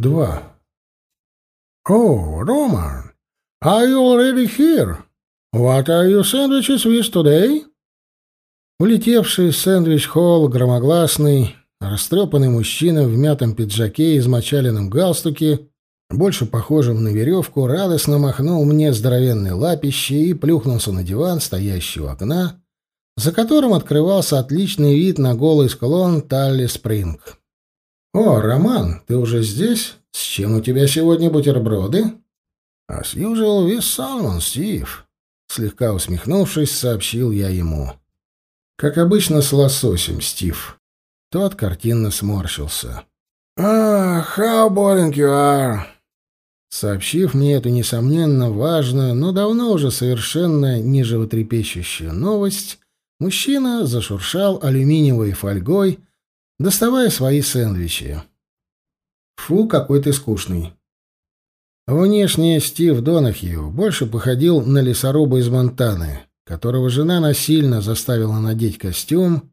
Два. «Oh, Roman, are you already here? What are your sandwiches with today?» Улетевший в сэндвич-холл громогласный, растрепанный мужчина в мятом пиджаке и измочаленном галстуке, больше похожим на веревку, радостно махнул мне здоровенной лапищей и плюхнулся на диван, стоящий у окна, за которым открывался отличный вид на голый склон Талли-Спринг. «О, Роман, ты уже здесь? С чем у тебя сегодня бутерброды?» «As usual with salmon, Стив», — слегка усмехнувшись, сообщил я ему. «Как обычно с лососем, Стив». Тот картинно сморщился. «Ah, how boring you are!» Сообщив мне эту, несомненно, важную, но давно уже совершенно неживотрепещущую новость, мужчина зашуршал алюминиевой фольгой, доставая свои сэндвичи. «Фу, какой ты скучный!» Внешне Стив Донахью больше походил на лесоруба из Монтаны, которого жена насильно заставила надеть костюм,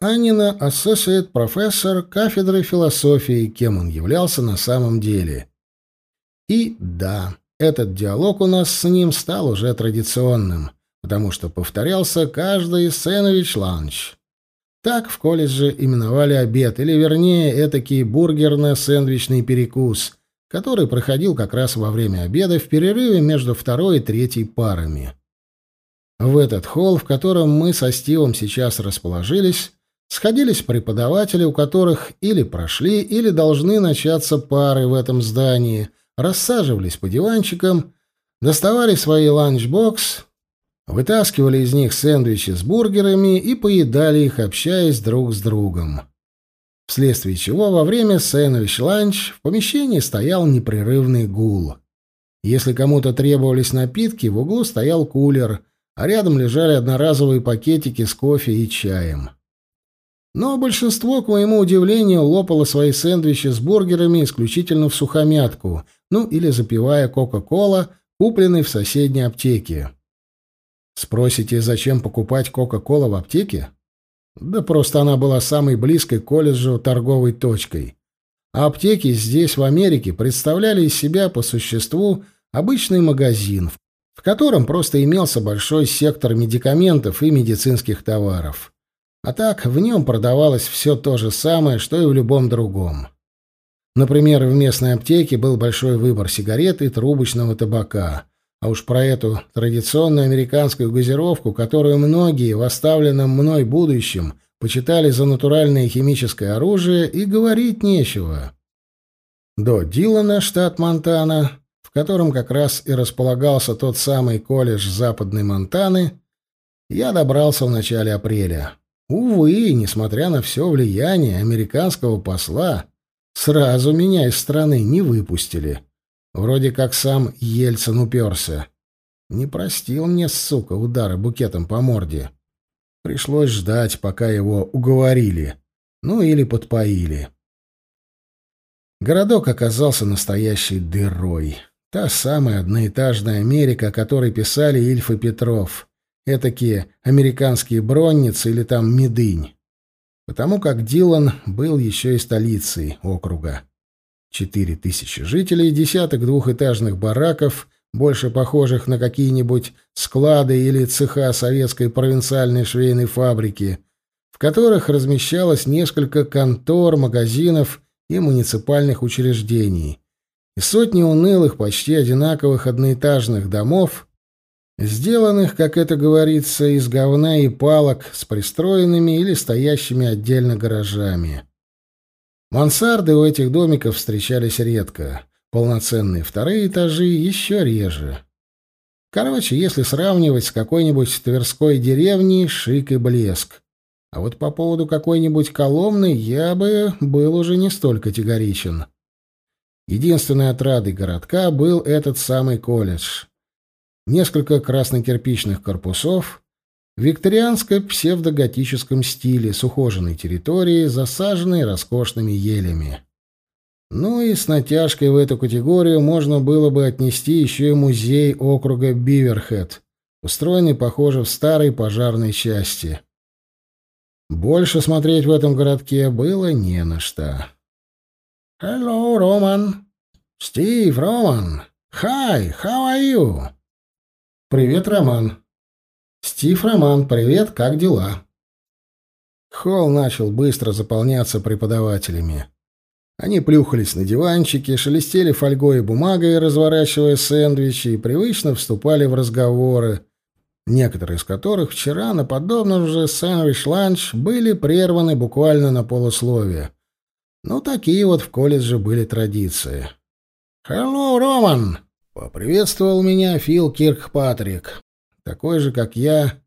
а не на associate профессор кафедры философии, кем он являлся на самом деле. И да, этот диалог у нас с ним стал уже традиционным, потому что повторялся каждый сэндвич-ланч. Так в колледже именовали обед, или вернее, этакий бургерно-сэндвичный перекус, который проходил как раз во время обеда в перерыве между второй и третьей парами. В этот холл, в котором мы со Стивом сейчас расположились, сходились преподаватели, у которых или прошли, или должны начаться пары в этом здании, рассаживались по диванчикам, доставали свои ланчбоксы, вытаскивали из них сэндвичи с бургерами и поедали их, общаясь друг с другом. Вследствие чего во время сэндвич-ланч в помещении стоял непрерывный гул. Если кому-то требовались напитки, в углу стоял кулер — а рядом лежали одноразовые пакетики с кофе и чаем. Но большинство, к моему удивлению, лопало свои сэндвичи с бургерами исключительно в сухомятку, ну или запивая Кока-Кола, купленной в соседней аптеке. Спросите, зачем покупать Кока-Кола в аптеке? Да просто она была самой близкой к колледжу торговой точкой. А аптеки здесь, в Америке, представляли из себя по существу обычный магазин, в котором просто имелся большой сектор медикаментов и медицинских товаров. А так в нем продавалось все то же самое, что и в любом другом. Например, в местной аптеке был большой выбор сигарет и трубочного табака. А уж про эту традиционную американскую газировку, которую многие в оставленном мной будущем почитали за натуральное химическое оружие, и говорить нечего. До Дилана, штат Монтана, котором как раз и располагался тот самый колледж Западной Монтаны, я добрался в начале апреля. Увы, несмотря на все влияние американского посла, сразу меня из страны не выпустили. Вроде как сам Ельцин уперся. Не простил мне, сука, удары букетом по морде. Пришлось ждать, пока его уговорили. Ну или подпоили. Городок оказался настоящей дырой. Та самая одноэтажная Америка, о которой писали Ильф и Петров. Этакие американские бронницы или там Медынь. Потому как Дилан был еще и столицей округа. Четыре тысячи жителей, десяток двухэтажных бараков, больше похожих на какие-нибудь склады или цеха советской провинциальной швейной фабрики, в которых размещалось несколько контор, магазинов и муниципальных учреждений и сотни унылых, почти одинаковых одноэтажных домов, сделанных, как это говорится, из говна и палок с пристроенными или стоящими отдельно гаражами. Мансарды у этих домиков встречались редко, полноценные вторые этажи еще реже. Короче, если сравнивать с какой-нибудь Тверской деревней, шик и блеск. А вот по поводу какой-нибудь Коломны я бы был уже не столь категоричен. Единственной отрадой городка был этот самый колледж. Несколько краснокирпичных корпусов в викторианско-псевдоготическом стиле с ухоженной территорией, засаженной роскошными елями. Ну и с натяжкой в эту категорию можно было бы отнести еще и музей округа Биверхед, устроенный, похоже, в старой пожарной части. Больше смотреть в этом городке было не на что. Hello, Роман. Стив, Роман. Hi, how are you? Привет, Роман. Стив, Роман, привет, как дела? Холл начал быстро заполняться преподавателями. Они плюхались на диванчике, шелестели фольгой и бумагой, разворачивая сэндвичи, и привычно вступали в разговоры, некоторые из которых вчера на подобном же сэндвич-ланч были прерваны буквально на полусловие. Ну, такие вот в колледже были традиции. «Hello, Роман!» — поприветствовал меня Фил Киркпатрик. Такой же, как я,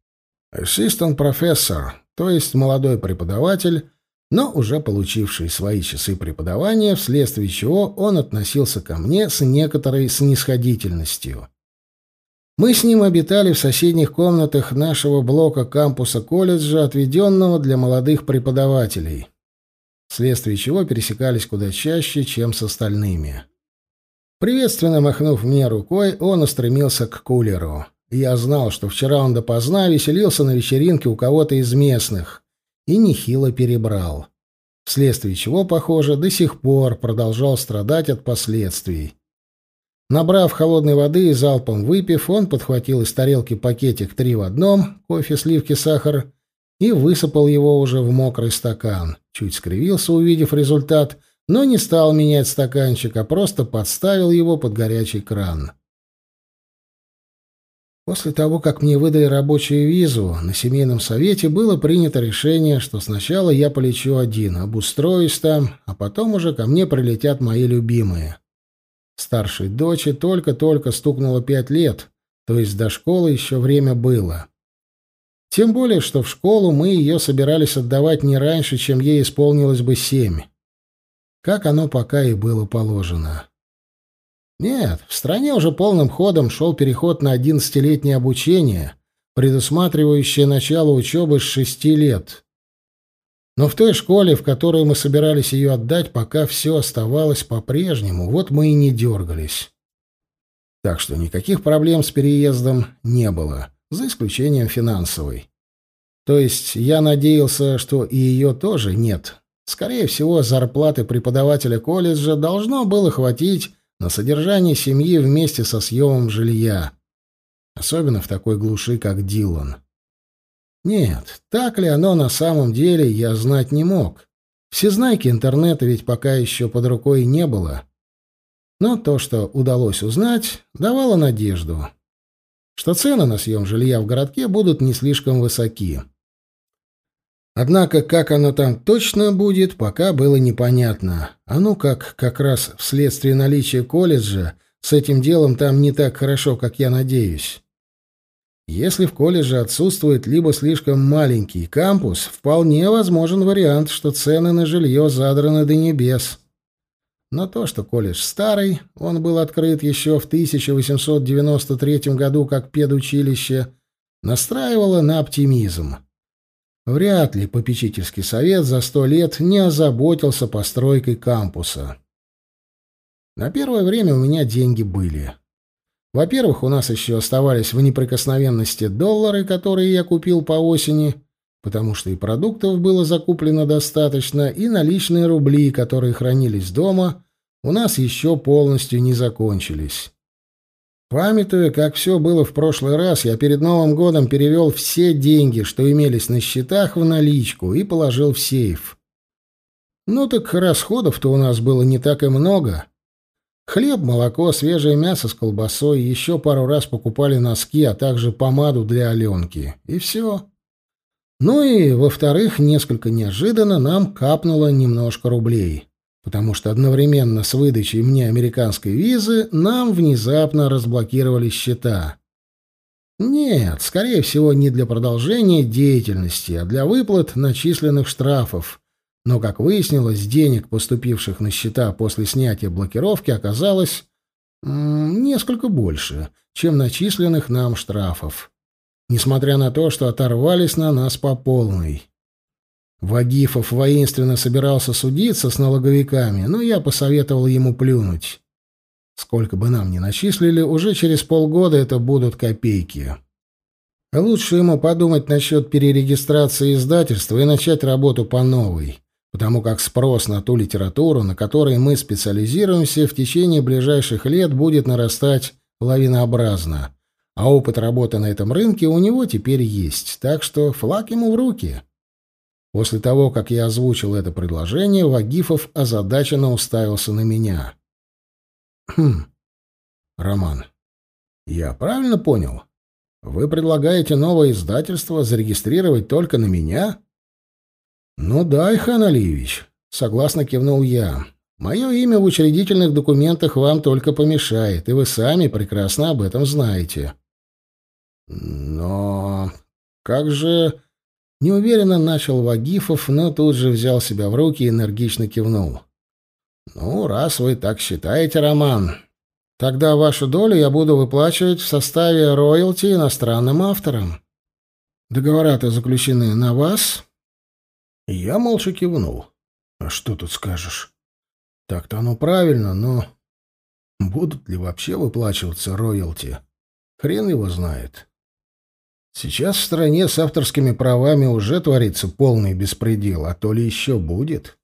ассистент-профессор, то есть молодой преподаватель, но уже получивший свои часы преподавания, вследствие чего он относился ко мне с некоторой снисходительностью. Мы с ним обитали в соседних комнатах нашего блока кампуса колледжа, отведенного для молодых преподавателей, вследствие чего пересекались куда чаще, чем с остальными. Приветственно махнув мне рукой, он устремился к кулеру. Я знал, что вчера он допоздна веселился на вечеринке у кого-то из местных и нехило перебрал, вследствие чего, похоже, до сих пор продолжал страдать от последствий. Набрав холодной воды и залпом выпив, он подхватил из тарелки пакетик три в одном, кофе, сливки, сахар, и высыпал его уже в мокрый стакан. Чуть скривился, увидев результат, но не стал менять стаканчик, а просто подставил его под горячий кран. После того, как мне выдали рабочую визу, на семейном совете было принято решение, что сначала я полечу один, обустроюсь там, а потом уже ко мне прилетят мои любимые. Старшей дочери только-только стукнуло пять лет, то есть до школы еще время было. Тем более, что в школу мы ее собирались отдавать не раньше, чем ей исполнилось бы семь. Как оно пока и было положено. Нет, в стране уже полным ходом шел переход на одиннадцатилетнее обучение, предусматривающее начало учебы с шести лет. Но в той школе, в которую мы собирались ее отдать, пока все оставалось по-прежнему, вот мы и не дергались. Так что никаких проблем с переездом не было, за исключением финансовой. То есть я надеялся, что и ее тоже нет. Скорее всего, зарплаты преподавателя колледжа должно было хватить на содержание семьи вместе со съемом жилья. Особенно в такой глуши, как Дилан. Нет, так ли оно на самом деле, я знать не мог. Всезнайки интернета ведь пока еще под рукой не было. Но то, что удалось узнать, давало надежду, что цены на съем жилья в городке будут не слишком высоки. Однако, как оно там точно будет, пока было непонятно. А ну как, как раз вследствие наличия колледжа, с этим делом там не так хорошо, как я надеюсь. Если в колледже отсутствует либо слишком маленький кампус, вполне возможен вариант, что цены на жилье задраны до небес. Но то, что колледж старый, он был открыт еще в 1893 году как педучилище, настраивало на оптимизм. Вряд ли попечительский совет за сто лет не озаботился постройкой кампуса. На первое время у меня деньги были. Во-первых, у нас еще оставались в неприкосновенности доллары, которые я купил по осени, потому что и продуктов было закуплено достаточно, и наличные рубли, которые хранились дома, у нас еще полностью не закончились. Памятуя, как все было в прошлый раз, я перед Новым годом перевел все деньги, что имелись на счетах, в наличку и положил в сейф. Ну так расходов-то у нас было не так и много. Хлеб, молоко, свежее мясо с колбасой, еще пару раз покупали носки, а также помаду для Аленки. И все. Ну и, во-вторых, несколько неожиданно нам капнуло немножко рублей, потому что одновременно с выдачей мне американской визы нам внезапно разблокировали счета. Нет, скорее всего, не для продолжения деятельности, а для выплат начисленных штрафов, но, как выяснилось, денег, поступивших на счета после снятия блокировки, оказалось несколько больше, чем начисленных нам штрафов. Несмотря на то, что оторвались на нас по полной. Вагифов воинственно собирался судиться с налоговиками, но я посоветовал ему плюнуть. Сколько бы нам ни начислили, уже через полгода это будут копейки. Лучше ему подумать насчет перерегистрации издательства и начать работу по новой потому как спрос на ту литературу, на которой мы специализируемся, в течение ближайших лет будет нарастать лавинообразно, а опыт работы на этом рынке у него теперь есть, так что флаг ему в руки. После того, как я озвучил это предложение, Вагифов озадаченно уставился на меня. «Хм, Роман, я правильно понял? Вы предлагаете новое издательство зарегистрировать только на меня?» «Ну да, Ихан Алиевич», — согласно кивнул я. «Мое имя в учредительных документах вам только помешает, и вы сами прекрасно об этом знаете». «Но как же...» Неуверенно начал Вагифов, но тут же взял себя в руки и энергично кивнул. «Ну, раз вы так считаете, Роман, тогда вашу долю я буду выплачивать в составе роялти иностранным авторам. Договора-то заключены на вас?» Я молча кивнул. «А что тут скажешь? Так-то оно правильно, но... Будут ли вообще выплачиваться роялти? Хрен его знает. Сейчас в стране с авторскими правами уже творится полный беспредел, а то ли еще будет.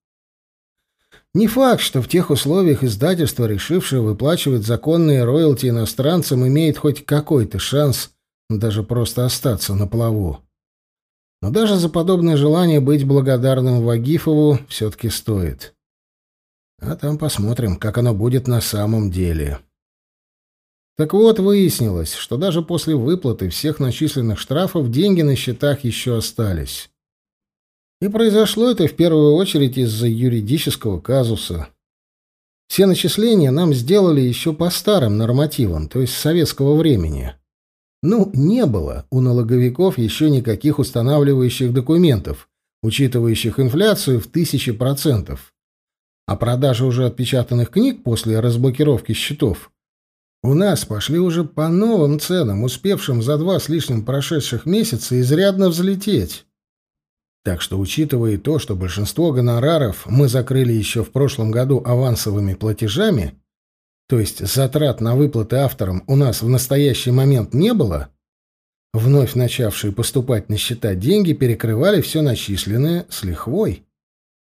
Не факт, что в тех условиях издательство, решившее выплачивать законные роялти иностранцам, имеет хоть какой-то шанс даже просто остаться на плаву. Но даже за подобное желание быть благодарным Вагифову все-таки стоит. А там посмотрим, как оно будет на самом деле. Так вот, выяснилось, что даже после выплаты всех начисленных штрафов деньги на счетах еще остались. И произошло это в первую очередь из-за юридического казуса. Все начисления нам сделали еще по старым нормативам, то есть советского времени. Ну, не было у налоговиков еще никаких устанавливающих документов, учитывающих инфляцию в тысячи процентов. А продажи уже отпечатанных книг после разблокировки счетов у нас пошли уже по новым ценам, успевшим за два с лишним прошедших месяца изрядно взлететь. Так что, учитывая то, что большинство гонораров мы закрыли еще в прошлом году авансовыми платежами, то есть затрат на выплаты авторам у нас в настоящий момент не было, вновь начавшие поступать на счета деньги перекрывали все начисленное с лихвой,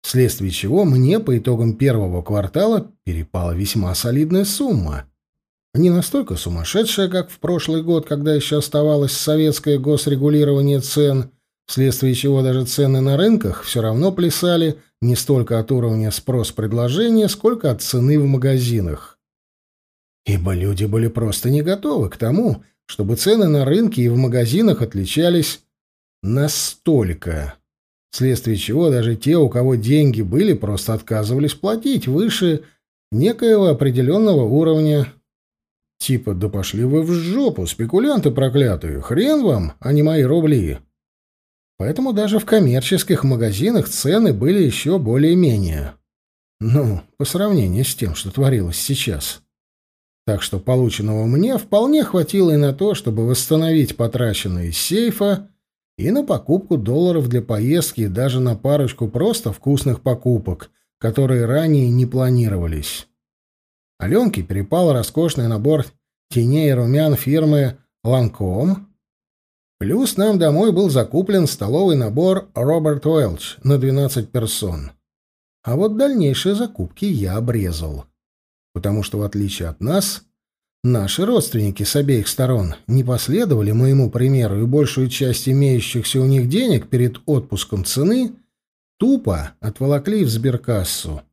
вследствие чего мне по итогам первого квартала перепала весьма солидная сумма. Не настолько сумасшедшая, как в прошлый год, когда еще оставалось советское госрегулирование цен, вследствие чего даже цены на рынках все равно плясали не столько от уровня спрос-предложения, сколько от цены в магазинах ибо люди были просто не готовы к тому, чтобы цены на рынке и в магазинах отличались настолько, вследствие чего даже те, у кого деньги были, просто отказывались платить выше некоего определенного уровня. Типа, да пошли вы в жопу, спекулянты проклятые, хрен вам, а не мои рубли. Поэтому даже в коммерческих магазинах цены были еще более-менее. Ну, по сравнению с тем, что творилось сейчас. Так что полученного мне вполне хватило и на то, чтобы восстановить потраченное из сейфа, и на покупку долларов для поездки, и даже на парочку просто вкусных покупок, которые ранее не планировались. Аленке перепал роскошный набор теней и румян фирмы «Ланком», Плюс нам домой был закуплен столовый набор «Роберт Уэлч» на 12 персон. А вот дальнейшие закупки я обрезал потому что, в отличие от нас, наши родственники с обеих сторон не последовали моему примеру и большую часть имеющихся у них денег перед отпуском цены тупо отволокли в сберкассу.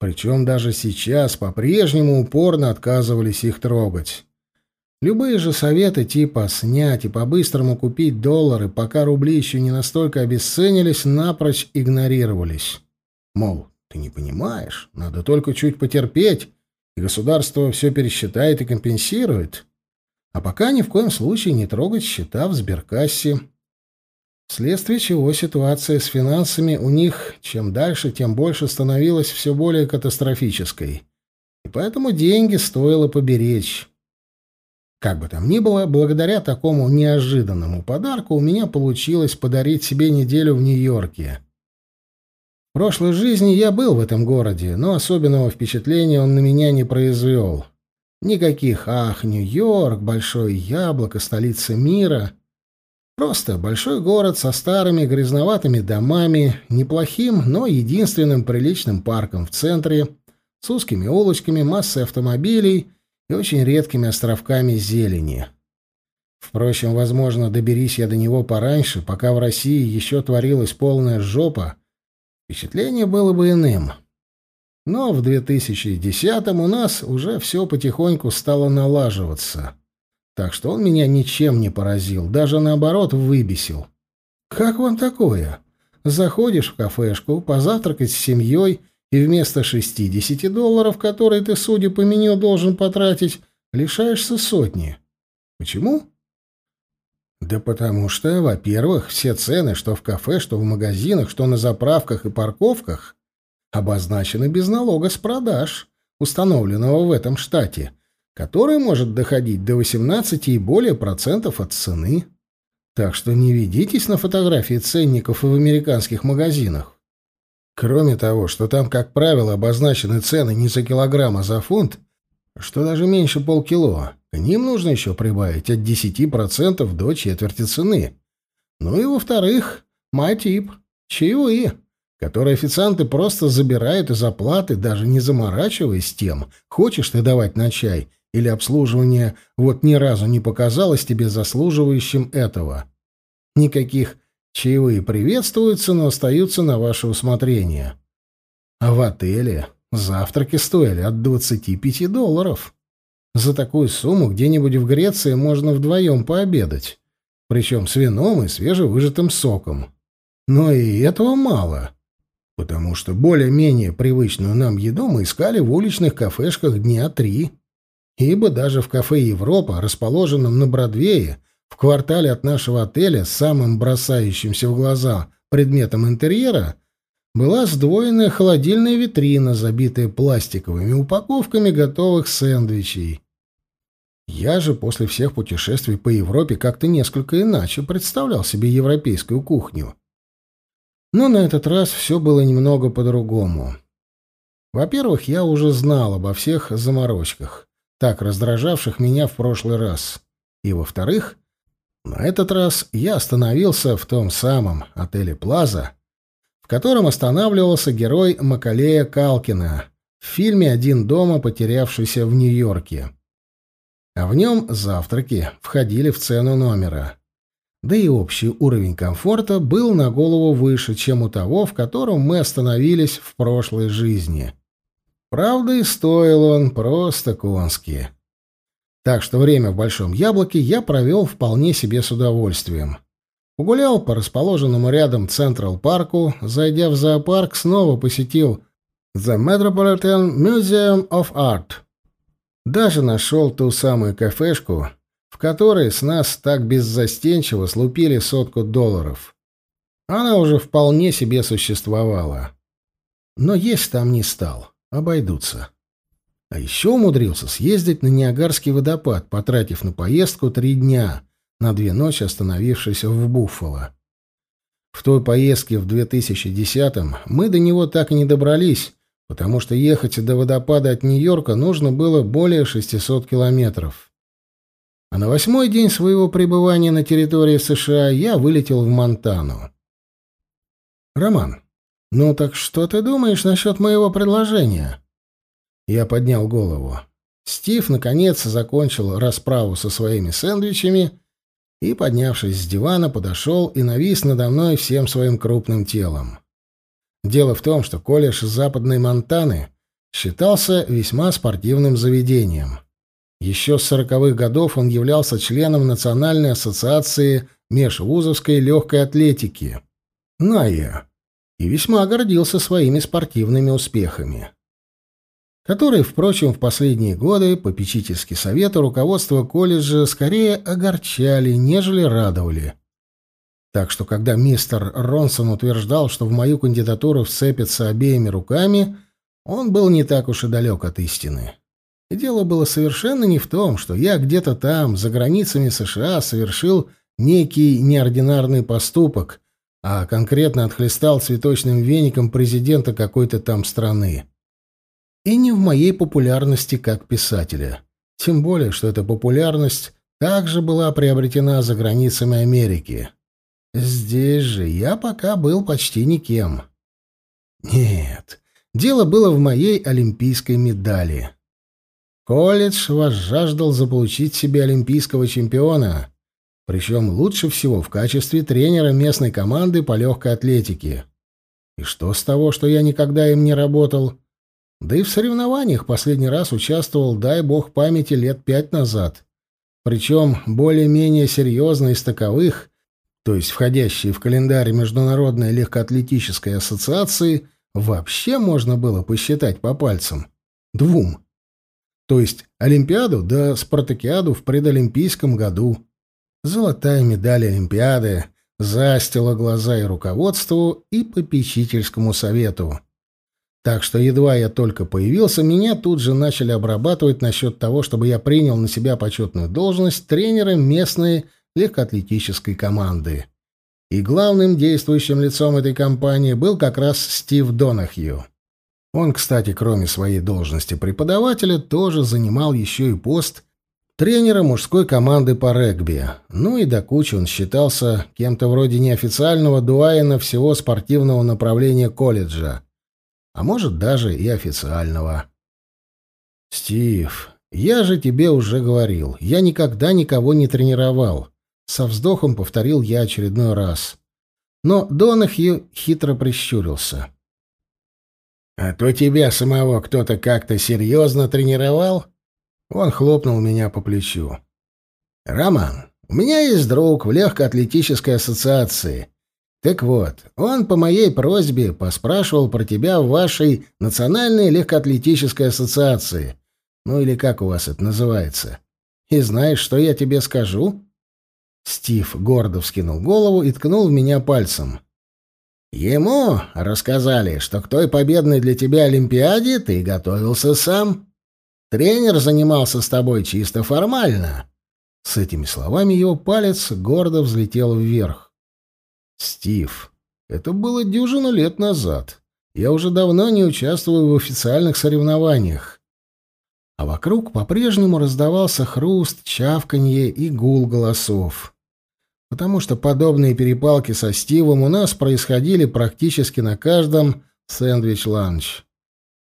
Причем даже сейчас по-прежнему упорно отказывались их трогать. Любые же советы типа снять и по-быстрому купить доллары, пока рубли еще не настолько обесценились, напрочь игнорировались. Мол, ты не понимаешь, надо только чуть потерпеть, и государство все пересчитает и компенсирует. А пока ни в коем случае не трогать счета в сберкассе. Вследствие чего ситуация с финансами у них чем дальше, тем больше становилась все более катастрофической. И поэтому деньги стоило поберечь. Как бы там ни было, благодаря такому неожиданному подарку у меня получилось подарить себе неделю в Нью-Йорке. В прошлой жизни я был в этом городе, но особенного впечатления он на меня не произвел. Никаких «Ах, Нью-Йорк, большое яблоко, столица мира». Просто большой город со старыми грязноватыми домами, неплохим, но единственным приличным парком в центре, с узкими улочками, массой автомобилей и очень редкими островками зелени. Впрочем, возможно, доберись я до него пораньше, пока в России еще творилась полная жопа, впечатление было бы иным. Но в 2010-м у нас уже все потихоньку стало налаживаться. Так что он меня ничем не поразил, даже наоборот выбесил. «Как вам такое? Заходишь в кафешку, позавтракать с семьей, и вместо 60 долларов, которые ты, судя по меню, должен потратить, лишаешься сотни. Почему?» Да потому что, во-первых, все цены, что в кафе, что в магазинах, что на заправках и парковках, обозначены без налога с продаж, установленного в этом штате, который может доходить до 18 и более процентов от цены. Так что не ведитесь на фотографии ценников в американских магазинах. Кроме того, что там, как правило, обозначены цены не за килограмм, а за фунт, что даже меньше полкило, к ним нужно еще прибавить от 10% до четверти цены. Ну и во-вторых, матип, чаевые, которые официанты просто забирают из оплаты, даже не заморачиваясь тем, хочешь ты давать на чай – или обслуживание вот ни разу не показалось тебе заслуживающим этого. Никаких чаевые приветствуются, но остаются на ваше усмотрение. А в отеле завтраки стоили от 25 долларов. За такую сумму где-нибудь в Греции можно вдвоем пообедать, причем с вином и свежевыжатым соком. Но и этого мало, потому что более-менее привычную нам еду мы искали в уличных кафешках дня три ибо даже в кафе «Европа», расположенном на Бродвее, в квартале от нашего отеля, самым бросающимся в глаза предметом интерьера, была сдвоенная холодильная витрина, забитая пластиковыми упаковками готовых сэндвичей. Я же после всех путешествий по Европе как-то несколько иначе представлял себе европейскую кухню. Но на этот раз все было немного по-другому. Во-первых, я уже знал обо всех заморочках так раздражавших меня в прошлый раз. И, во-вторых, на этот раз я остановился в том самом отеле «Плаза», в котором останавливался герой Макалея Калкина в фильме «Один дома, потерявшийся в Нью-Йорке». А в нем завтраки входили в цену номера. Да и общий уровень комфорта был на голову выше, чем у того, в котором мы остановились в прошлой жизни. Правда, и стоил он просто конски. Так что время в Большом Яблоке я провел вполне себе с удовольствием. Погулял по расположенному рядом Централ-парку, зайдя в зоопарк, снова посетил The Metropolitan Museum of Art. Даже нашел ту самую кафешку, в которой с нас так беззастенчиво слупили сотку долларов. Она уже вполне себе существовала. Но есть там не стал обойдутся. А еще умудрился съездить на Ниагарский водопад, потратив на поездку три дня, на две ночи остановившись в Буффало. В той поездке в 2010-м мы до него так и не добрались, потому что ехать до водопада от Нью-Йорка нужно было более 600 километров. А на восьмой день своего пребывания на территории США я вылетел в Монтану. «Роман, «Ну так что ты думаешь насчет моего предложения?» Я поднял голову. Стив, наконец, закончил расправу со своими сэндвичами и, поднявшись с дивана, подошел и навис надо мной всем своим крупным телом. Дело в том, что колледж Западной Монтаны считался весьма спортивным заведением. Еще с сороковых годов он являлся членом Национальной ассоциации межвузовской легкой атлетики «НАЯ», и весьма гордился своими спортивными успехами, которые, впрочем, в последние годы попечительский совет и руководство колледжа скорее огорчали, нежели радовали. Так что, когда мистер Ронсон утверждал, что в мою кандидатуру вцепится обеими руками, он был не так уж и далек от истины. И дело было совершенно не в том, что я где-то там, за границами США, совершил некий неординарный поступок, а конкретно отхлестал цветочным веником президента какой-то там страны. И не в моей популярности как писателя. Тем более, что эта популярность также была приобретена за границами Америки. Здесь же я пока был почти никем. Нет, дело было в моей олимпийской медали. Колледж возжаждал заполучить себе олимпийского чемпиона, причем лучше всего в качестве тренера местной команды по легкой атлетике. И что с того, что я никогда им не работал? Да и в соревнованиях последний раз участвовал, дай бог памяти, лет пять назад. Причем более-менее серьезно из таковых, то есть входящие в календарь Международной легкоатлетической ассоциации, вообще можно было посчитать по пальцам. Двум. То есть Олимпиаду да Спартакиаду в предолимпийском году. Золотая медаль Олимпиады застила глаза и руководству, и попечительскому совету. Так что едва я только появился, меня тут же начали обрабатывать насчет того, чтобы я принял на себя почетную должность тренера местной легкоатлетической команды. И главным действующим лицом этой компании был как раз Стив Донахью. Он, кстати, кроме своей должности преподавателя, тоже занимал еще и пост тренера мужской команды по регби. Ну и до кучи он считался кем-то вроде неофициального дуайена всего спортивного направления колледжа а может даже и официального. «Стив, я же тебе уже говорил, я никогда никого не тренировал», — со вздохом повторил я очередной раз. Но Донахью хитро прищурился. «А то тебя самого кто-то как-то серьезно тренировал?» Он хлопнул меня по плечу. «Роман, у меня есть друг в легкоатлетической ассоциации. Так вот, он по моей просьбе поспрашивал про тебя в вашей Национальной легкоатлетической ассоциации. Ну или как у вас это называется. И знаешь, что я тебе скажу?» Стив гордо вскинул голову и ткнул в меня пальцем. «Ему рассказали, что к той победной для тебя Олимпиаде ты готовился сам. Тренер занимался с тобой чисто формально». С этими словами его палец гордо взлетел вверх. Стив, это было дюжину лет назад. Я уже давно не участвую в официальных соревнованиях. А вокруг по-прежнему раздавался хруст, чавканье и гул голосов. Потому что подобные перепалки со Стивом у нас происходили практически на каждом сэндвич-ланч.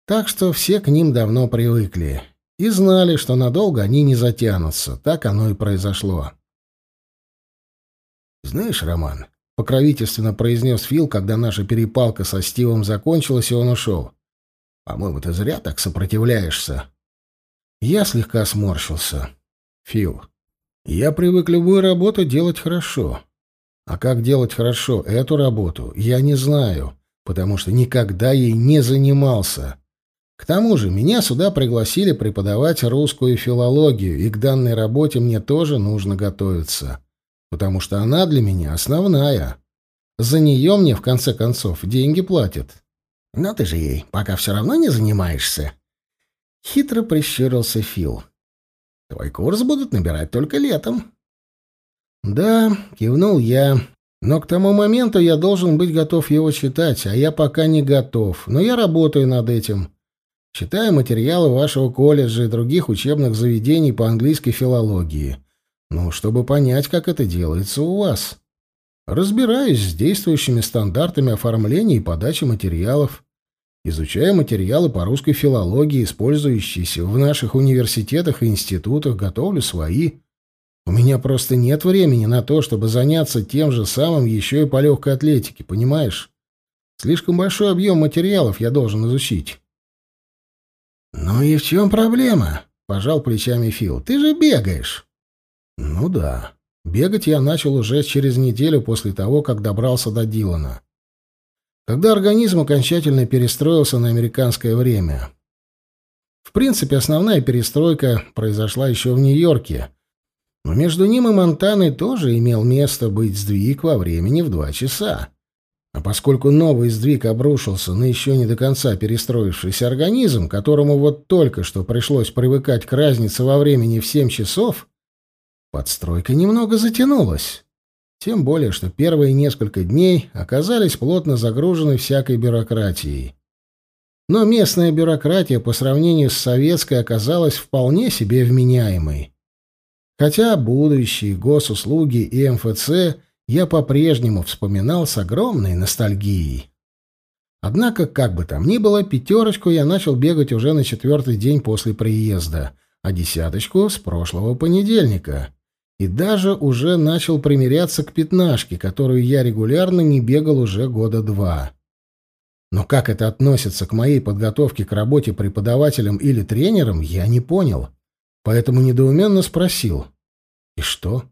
Так что все к ним давно привыкли и знали, что надолго они не затянутся. Так оно и произошло. Знаешь, Роман, покровительственно произнес Фил, когда наша перепалка со Стивом закончилась, и он ушел. «По-моему, ты зря так сопротивляешься». Я слегка сморщился. «Фил, я привык любую работу делать хорошо. А как делать хорошо эту работу, я не знаю, потому что никогда ей не занимался. К тому же меня сюда пригласили преподавать русскую филологию, и к данной работе мне тоже нужно готовиться» потому что она для меня основная. За нее мне, в конце концов, деньги платят. Но ты же ей пока все равно не занимаешься. Хитро прищурился Фил. Твой курс будут набирать только летом. Да, кивнул я. Но к тому моменту я должен быть готов его читать, а я пока не готов. Но я работаю над этим. Читаю материалы вашего колледжа и других учебных заведений по английской филологии. Ну, чтобы понять, как это делается у вас. Разбираюсь с действующими стандартами оформления и подачи материалов. Изучаю материалы по русской филологии, использующиеся в наших университетах и институтах, готовлю свои. У меня просто нет времени на то, чтобы заняться тем же самым еще и по легкой атлетике, понимаешь? Слишком большой объем материалов я должен изучить. «Ну и в чем проблема?» — пожал плечами Фил. «Ты же бегаешь». Ну да. Бегать я начал уже через неделю после того, как добрался до Дилана. Когда организм окончательно перестроился на американское время. В принципе, основная перестройка произошла еще в Нью-Йорке. Но между ним и Монтаной тоже имел место быть сдвиг во времени в два часа. А поскольку новый сдвиг обрушился на еще не до конца перестроившийся организм, которому вот только что пришлось привыкать к разнице во времени в семь часов, Подстройка немного затянулась. Тем более, что первые несколько дней оказались плотно загружены всякой бюрократией. Но местная бюрократия по сравнению с советской оказалась вполне себе вменяемой. Хотя будущие госуслуги и МФЦ я по-прежнему вспоминал с огромной ностальгией. Однако, как бы там ни было, пятерочку я начал бегать уже на четвертый день после приезда, а десяточку — с прошлого понедельника. И даже уже начал примиряться к пятнашке, которую я регулярно не бегал уже года два. Но как это относится к моей подготовке к работе преподавателем или тренером, я не понял. Поэтому недоуменно спросил. «И что?»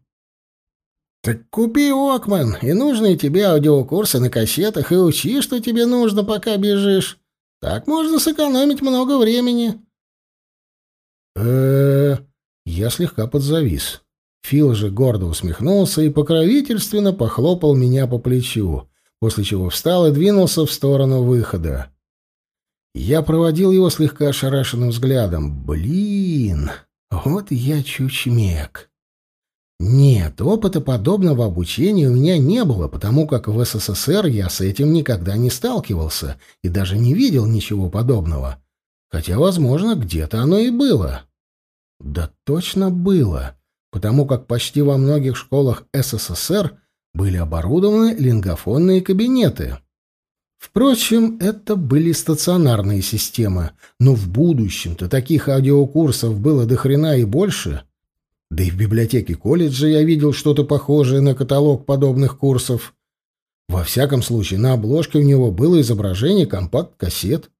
«Так купи Окман и нужные тебе аудиокурсы на кассетах и учи, что тебе нужно, пока бежишь. Так можно сэкономить много времени». э Я слегка подзавис. Фил же гордо усмехнулся и покровительственно похлопал меня по плечу после чего встал и двинулся в сторону выхода. Я проводил его слегка ошарашенным взглядом. Блин, вот я чучмек. Нет, опыта подобного обучения у меня не было, потому как в СССР я с этим никогда не сталкивался и даже не видел ничего подобного. Хотя, возможно, где-то оно и было. Да точно было, потому как почти во многих школах СССР были оборудованы лингофонные кабинеты. Впрочем, это были стационарные системы, но в будущем-то таких аудиокурсов было до хрена и больше. Да и в библиотеке колледжа я видел что-то похожее на каталог подобных курсов. Во всяком случае, на обложке у него было изображение компакт-кассет.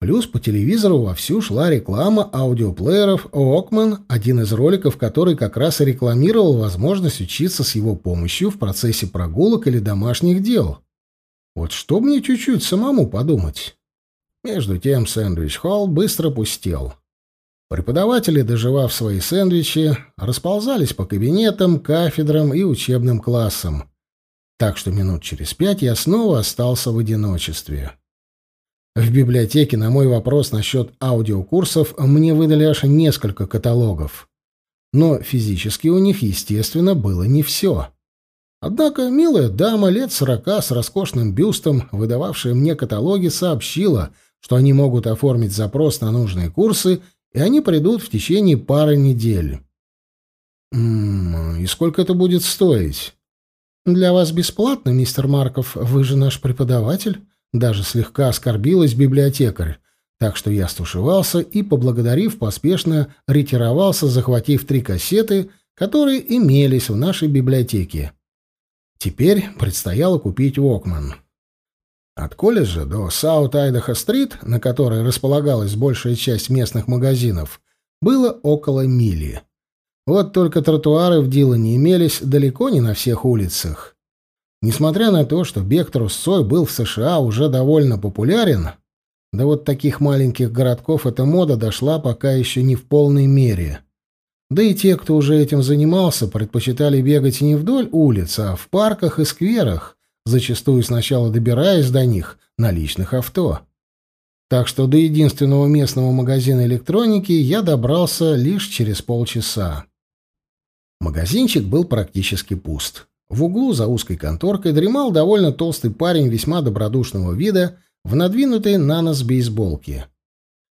Плюс по телевизору вовсю шла реклама аудиоплееров Walkman, один из роликов, который как раз и рекламировал возможность учиться с его помощью в процессе прогулок или домашних дел. Вот что мне чуть-чуть самому подумать. Между тем сэндвич-холл быстро пустел. Преподаватели, доживав свои сэндвичи, расползались по кабинетам, кафедрам и учебным классам. Так что минут через пять я снова остался в одиночестве. В библиотеке на мой вопрос насчет аудиокурсов мне выдали аж несколько каталогов. Но физически у них, естественно, было не все. Однако милая дама лет сорока с роскошным бюстом, выдававшая мне каталоги, сообщила, что они могут оформить запрос на нужные курсы, и они придут в течение пары недель. «М -м, «И сколько это будет стоить?» «Для вас бесплатно, мистер Марков, вы же наш преподаватель», даже слегка оскорбилась библиотекарь, так что я стушевался и, поблагодарив, поспешно ретировался, захватив три кассеты, которые имелись в нашей библиотеке. Теперь предстояло купить Walkman. От колледжа до Саут-Айдахо-стрит, на которой располагалась большая часть местных магазинов, было около мили. Вот только тротуары в Дилане имелись далеко не на всех улицах. Несмотря на то, что бег трусцой был в США уже довольно популярен, да вот таких маленьких городков эта мода дошла пока еще не в полной мере. Да и те, кто уже этим занимался, предпочитали бегать не вдоль улиц, а в парках и скверах, зачастую сначала добираясь до них на личных авто. Так что до единственного местного магазина электроники я добрался лишь через полчаса. Магазинчик был практически пуст. В углу за узкой конторкой дремал довольно толстый парень весьма добродушного вида в надвинутой на нос бейсболке.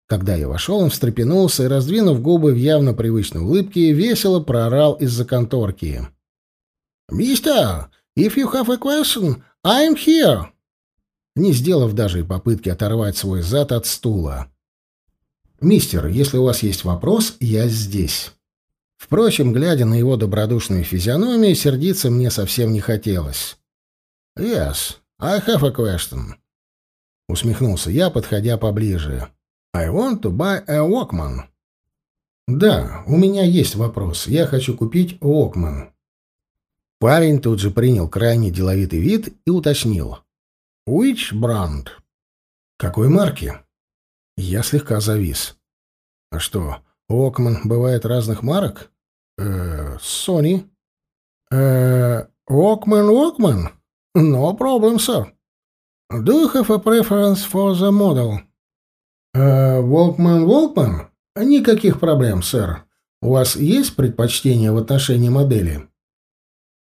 Когда я вошел, он встрепенулся и, раздвинув губы в явно привычной улыбке, весело проорал из-за конторки. «Мистер, if you have a question, I'm here!» Не сделав даже и попытки оторвать свой зад от стула. «Мистер, если у вас есть вопрос, я здесь». Впрочем, глядя на его добродушную физиономию, сердиться мне совсем не хотелось. «Yes, I have a question», — усмехнулся я, подходя поближе. «I want to buy a Walkman». «Да, у меня есть вопрос. Я хочу купить Walkman». Парень тут же принял крайне деловитый вид и уточнил. «Which brand?» «Какой марки?» Я слегка завис. «А что, Окман бывает разных марок? Э, Sony. Э, Walkman, Walkman? No problem, sir. Do you have a preference for the model? Э, Walkman, Walkman? Никаких проблем, сэр. У вас есть предпочтение в отношении модели?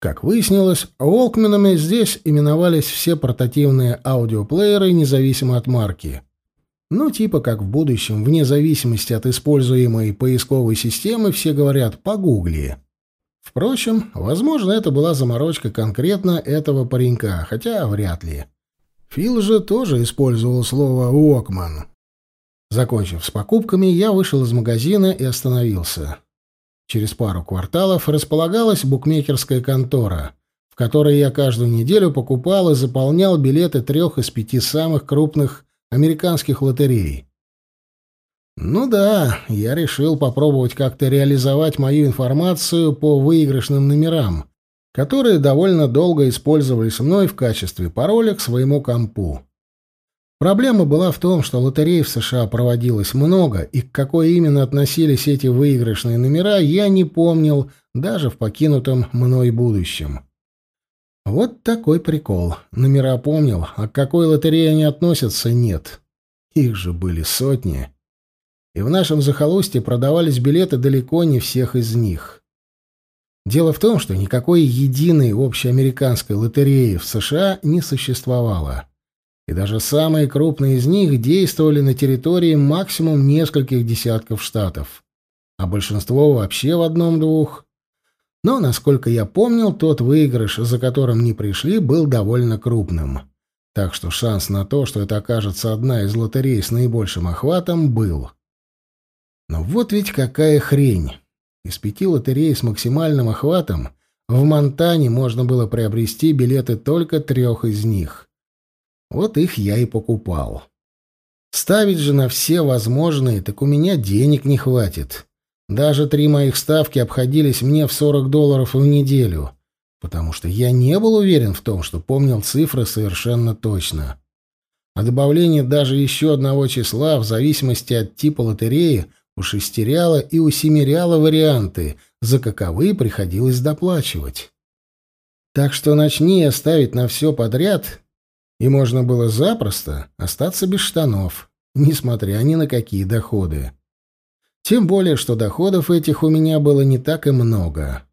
Как выяснилось, Walkman'ами здесь именовались все портативные аудиоплееры, независимо от марки. Ну, типа как в будущем, вне зависимости от используемой поисковой системы, все говорят «погугли». Впрочем, возможно, это была заморочка конкретно этого паренька, хотя вряд ли. Фил же тоже использовал слово «уокман». Закончив с покупками, я вышел из магазина и остановился. Через пару кварталов располагалась букмекерская контора, в которой я каждую неделю покупал и заполнял билеты трех из пяти самых крупных американских лотерей. Ну да, я решил попробовать как-то реализовать мою информацию по выигрышным номерам, которые довольно долго использовались мной в качестве пароля к своему компу. Проблема была в том, что лотерей в США проводилось много, и к какой именно относились эти выигрышные номера, я не помнил даже в покинутом мной будущем. Вот такой прикол. Номера помнил, а к какой лотерее они относятся, нет. Их же были сотни. И в нашем захолустье продавались билеты далеко не всех из них. Дело в том, что никакой единой общеамериканской лотереи в США не существовало и даже самые крупные из них действовали на территории максимум нескольких десятков штатов, а большинство вообще в одном-двух. Но, насколько я помнил, тот выигрыш, за которым не пришли, был довольно крупным. Так что шанс на то, что это окажется одна из лотерей с наибольшим охватом, был. Но вот ведь какая хрень. Из пяти лотерей с максимальным охватом в Монтане можно было приобрести билеты только трех из них. Вот их я и покупал. Ставить же на все возможные, так у меня денег не хватит. Даже три моих ставки обходились мне в 40 долларов в неделю, потому что я не был уверен в том, что помнил цифры совершенно точно. А добавление даже еще одного числа в зависимости от типа лотереи ушестеряло и усемеряло варианты, за каковые приходилось доплачивать. Так что начни я ставить на все подряд, и можно было запросто остаться без штанов, несмотря ни на какие доходы. Тем более, что доходов этих у меня было не так и много.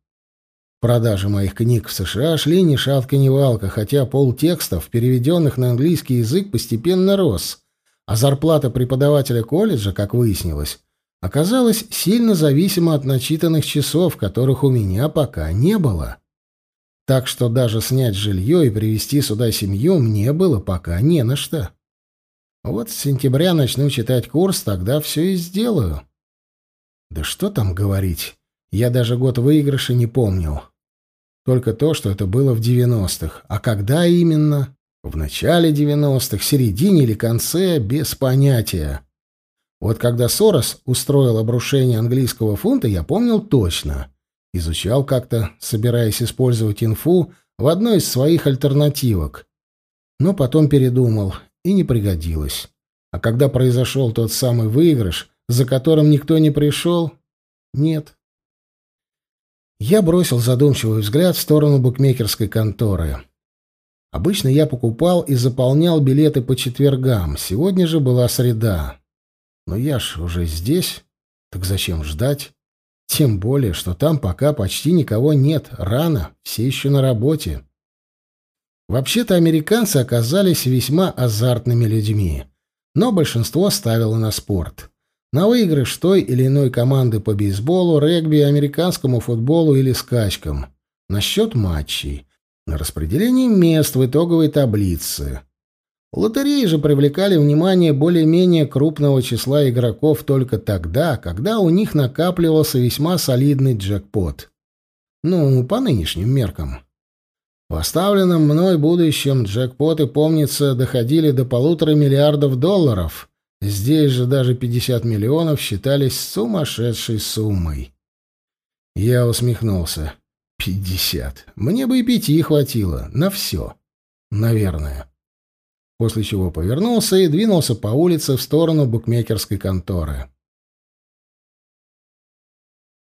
Продажи моих книг в США шли ни шатка ни валка, хотя пол текстов, переведенных на английский язык, постепенно рос, а зарплата преподавателя колледжа, как выяснилось, оказалась сильно зависима от начитанных часов, которых у меня пока не было. Так что даже снять жилье и привезти сюда семью мне было пока не на что. Вот с сентября начну читать курс, тогда все и сделаю. Да что там говорить, я даже год выигрыша не помнил. Только то, что это было в девяностых. А когда именно? В начале девяностых, середине или конце, без понятия. Вот когда Сорос устроил обрушение английского фунта, я помнил точно. Изучал как-то, собираясь использовать инфу в одной из своих альтернативок. Но потом передумал, и не пригодилось. А когда произошел тот самый выигрыш, за которым никто не пришел, нет. Я бросил задумчивый взгляд в сторону букмекерской конторы. Обычно я покупал и заполнял билеты по четвергам, сегодня же была среда. Но я ж уже здесь, так зачем ждать? Тем более, что там пока почти никого нет, рано, все еще на работе. Вообще-то американцы оказались весьма азартными людьми, но большинство ставило на спорт. На выигрыш той или иной команды по бейсболу, регби, американскому футболу или скачкам. На счет матчей. На распределение мест в итоговой таблице. Лотереи же привлекали внимание более-менее крупного числа игроков только тогда, когда у них накапливался весьма солидный джекпот. Ну, по нынешним меркам. В оставленном мной будущем джекпоты, помнится, доходили до полутора миллиардов долларов. Здесь же даже 50 миллионов считались сумасшедшей суммой. Я усмехнулся. «Пятьдесят. Мне бы и пяти хватило. На все. Наверное» после чего повернулся и двинулся по улице в сторону букмекерской конторы.